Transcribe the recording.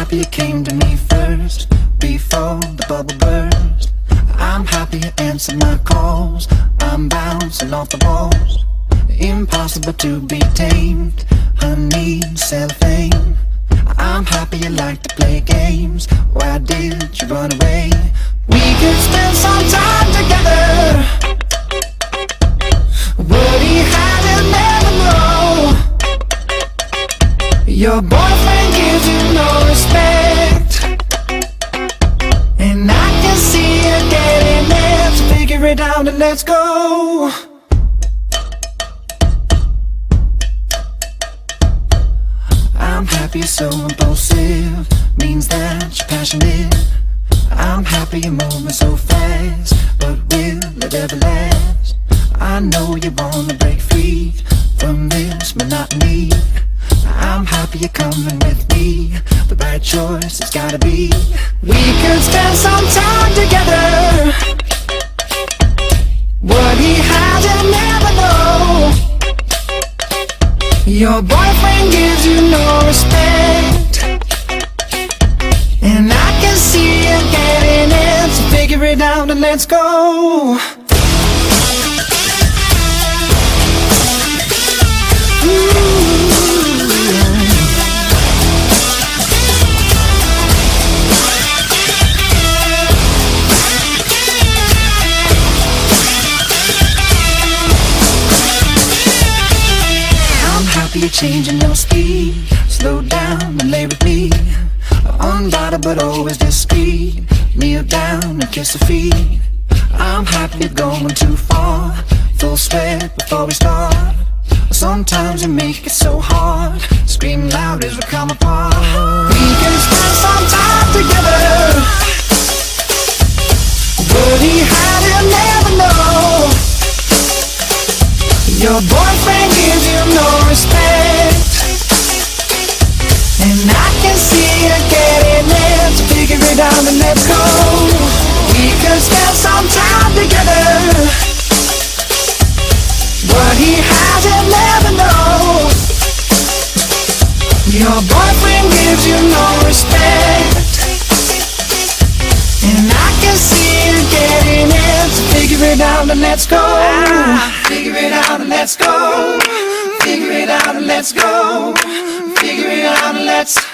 happy you came to me first Before the bubble burst. I'm happy you answered my calls. I'm bouncing off the walls. Impossible to be tamed. Honey, cellophane I'm happy you like to play games. Why did you run away? We could spend some time together. Would he had it never know? Your boyfriend it out and let's go. I'm happy, so impulsive. Means that you're passionate. I'm happy you're moving so fast. But will it ever last? I know you wanna break free from this monotony. I'm happy you're coming with me. Right choice has gotta be. We could spend some time together. What he had to never know. Your boyfriend gives you no respect. And I can see you getting it. So figure it out and let's go. You're changing your speed. Slow down and lay with me. Unbothered but always discreet. Kneel down and kiss her feet. I'm happy going too far. Full sweat before we start. Sometimes you make it so hard. Scream loud as we come apart. We can spend some time together. But he had never know. Your boyfriend gives you no Your boyfriend gives you no respect. And I can see you getting it. Figure it out and let's go. Figure it out and let's go. Figure it out and let's go. Figure it out and let's go.